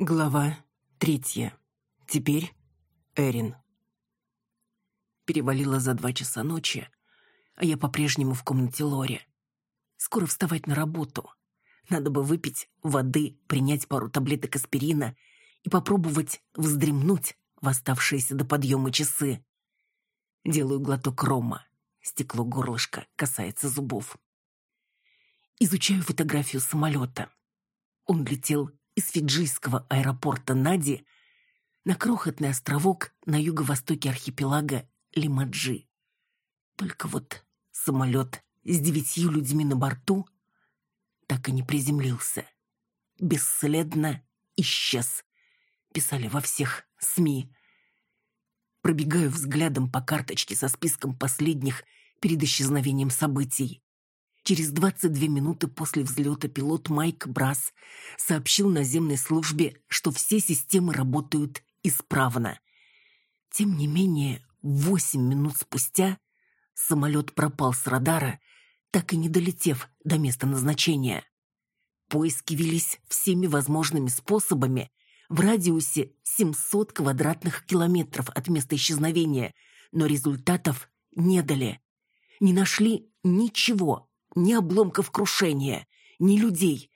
Глава третья. Теперь Эрин. Перевалило за два часа ночи, а я по-прежнему в комнате Лори. Скоро вставать на работу. Надо бы выпить воды, принять пару таблеток аспирина и попробовать вздремнуть в оставшиеся до подъема часы. Делаю глоток рома. Стекло горлышка касается зубов. Изучаю фотографию самолета. Он летел из фиджийского аэропорта Нади на крохотный островок на юго-востоке архипелага Лимаджи. Только вот самолет с девятью людьми на борту так и не приземлился. Бесследно исчез, писали во всех СМИ. Пробегаю взглядом по карточке со списком последних перед исчезновением событий. Через 22 минуты после взлета пилот Майк Брас сообщил наземной службе, что все системы работают исправно. Тем не менее, 8 минут спустя самолет пропал с радара, так и не долетев до места назначения. Поиски велись всеми возможными способами в радиусе 700 квадратных километров от места исчезновения, но результатов не дали. Не нашли ничего, ни обломков крушения, ни людей.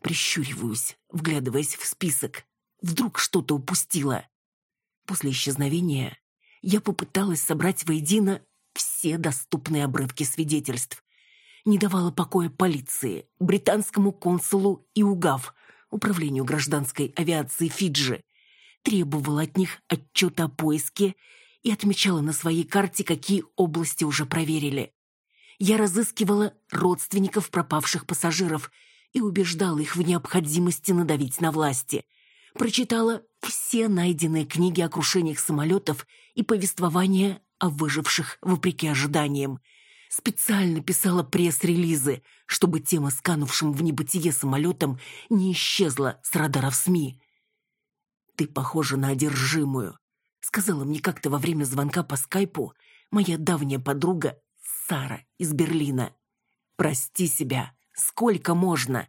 Прищуриваюсь, вглядываясь в список. Вдруг что-то упустила. После исчезновения я попыталась собрать воедино все доступные обрывки свидетельств. Не давала покоя полиции, британскому консулу и УГАВ, Управлению гражданской авиации Фиджи. Требовала от них отчета о поиске и отмечала на своей карте, какие области уже проверили я разыскивала родственников пропавших пассажиров и убеждала их в необходимости надавить на власти. Прочитала все найденные книги о крушениях самолетов и повествования о выживших вопреки ожиданиям. Специально писала пресс-релизы, чтобы тема с канувшим в небытие самолетом не исчезла с радаров СМИ. «Ты похожа на одержимую», — сказала мне как-то во время звонка по скайпу моя давняя подруга Сара из Берлина. «Прости себя, сколько можно?»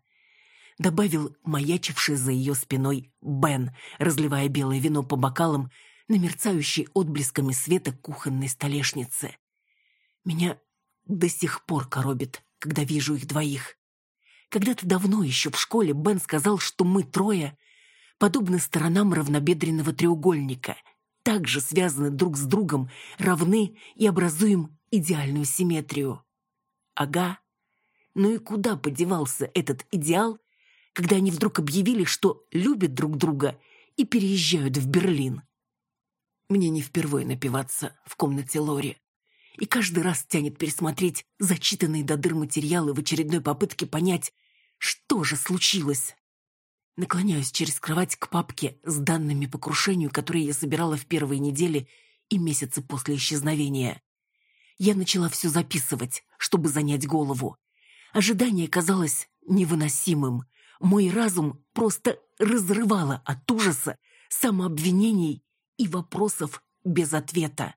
Добавил маячивший за ее спиной Бен, разливая белое вино по бокалам на мерцающей отблесками света кухонной столешницы. Меня до сих пор коробит, когда вижу их двоих. Когда-то давно еще в школе Бен сказал, что мы трое подобны сторонам равнобедренного треугольника, также связаны друг с другом, равны и образуем идеальную симметрию. Ага. Ну и куда подевался этот идеал, когда они вдруг объявили, что любят друг друга и переезжают в Берлин? Мне не впервые напиваться в комнате Лори. И каждый раз тянет пересмотреть зачитанные до дыр материалы в очередной попытке понять, что же случилось. Наклоняюсь через кровать к папке с данными по крушению, которые я собирала в первые недели и месяцы после исчезновения. Я начала все записывать, чтобы занять голову. Ожидание казалось невыносимым. Мой разум просто разрывало от ужаса, самообвинений и вопросов без ответа.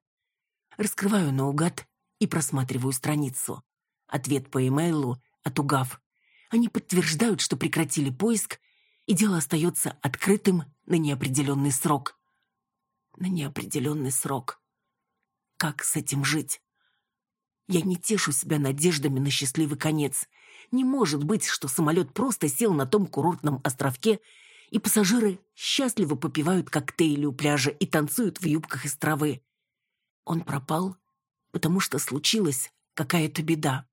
Раскрываю наугад и просматриваю страницу. Ответ по имейлу от УГАВ. Они подтверждают, что прекратили поиск, и дело остается открытым на неопределенный срок. На неопределенный срок. Как с этим жить? Я не тешу себя надеждами на счастливый конец. Не может быть, что самолет просто сел на том курортном островке, и пассажиры счастливо попивают коктейли у пляжа и танцуют в юбках из травы. Он пропал, потому что случилась какая-то беда.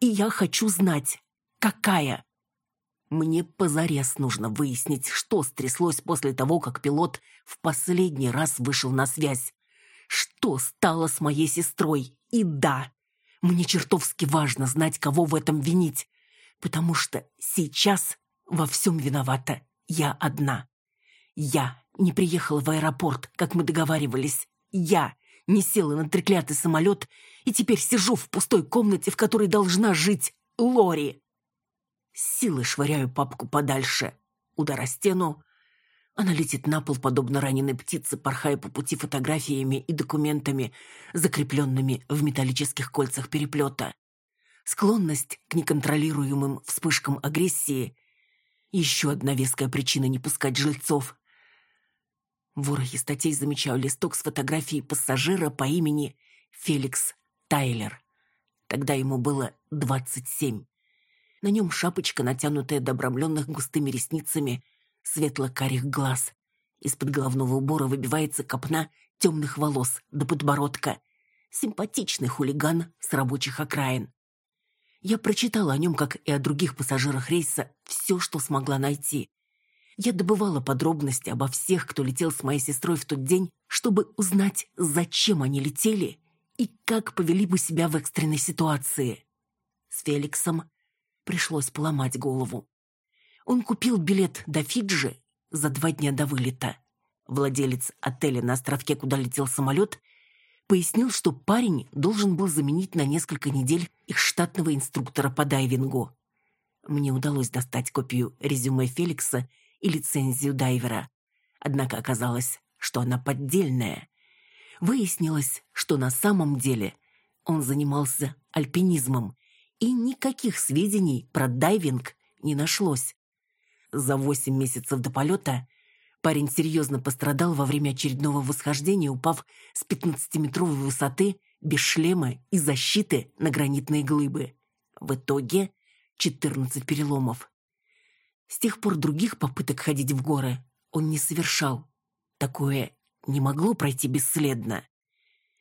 И я хочу знать, какая. Мне позарез нужно выяснить, что стряслось после того, как пилот в последний раз вышел на связь. Что стало с моей сестрой? И да, мне чертовски важно знать, кого в этом винить, потому что сейчас во всем виновата я одна. Я не приехала в аэропорт, как мы договаривались. Я не села на треклятый самолет и теперь сижу в пустой комнате, в которой должна жить Лори. С силой швыряю папку подальше. Удар о стену, она летит на пол, подобно раненой птице, порхая по пути фотографиями и документами, закрепленными в металлических кольцах переплета. Склонность к неконтролируемым вспышкам агрессии Еще одна веская причина не пускать жильцов. В ворохе статей замечаю листок с фотографией пассажира по имени Феликс Тайлер. Тогда ему было двадцать семь. На нем шапочка, натянутая до обрамленных густыми ресницами, светло-карих глаз. Из-под головного убора выбивается копна темных волос до подбородка. Симпатичный хулиган с рабочих окраин. Я прочитала о нем, как и о других пассажирах рейса, все, что смогла найти. Я добывала подробности обо всех, кто летел с моей сестрой в тот день, чтобы узнать, зачем они летели и как повели бы себя в экстренной ситуации. С Феликсом пришлось поломать голову. Он купил билет до Фиджи за два дня до вылета. Владелец отеля на островке, куда летел самолет, пояснил, что парень должен был заменить на несколько недель их штатного инструктора по дайвингу. Мне удалось достать копию резюме Феликса и лицензию дайвера. Однако оказалось, что она поддельная. Выяснилось, что на самом деле он занимался альпинизмом, и никаких сведений про дайвинг не нашлось. За восемь месяцев до полета парень серьезно пострадал во время очередного восхождения, упав с 15-метровой высоты без шлема и защиты на гранитные глыбы. В итоге 14 переломов. С тех пор других попыток ходить в горы он не совершал. Такое не могло пройти бесследно.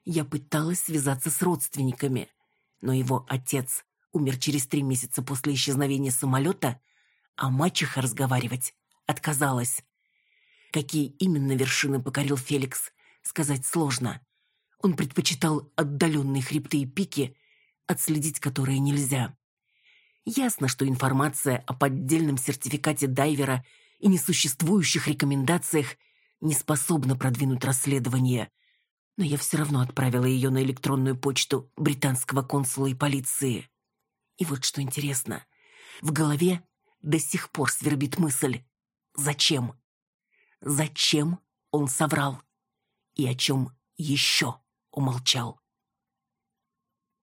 Я пыталась связаться с родственниками, но его отец умер через три месяца после исчезновения самолета – а мачеха разговаривать отказалась. Какие именно вершины покорил Феликс, сказать сложно. Он предпочитал отдаленные хребты и пики, отследить которые нельзя. Ясно, что информация о поддельном сертификате дайвера и несуществующих рекомендациях не способна продвинуть расследование. Но я все равно отправила ее на электронную почту британского консула и полиции. И вот что интересно. В голове до сих пор свербит мысль. Зачем? Зачем он соврал? И о чем еще умолчал?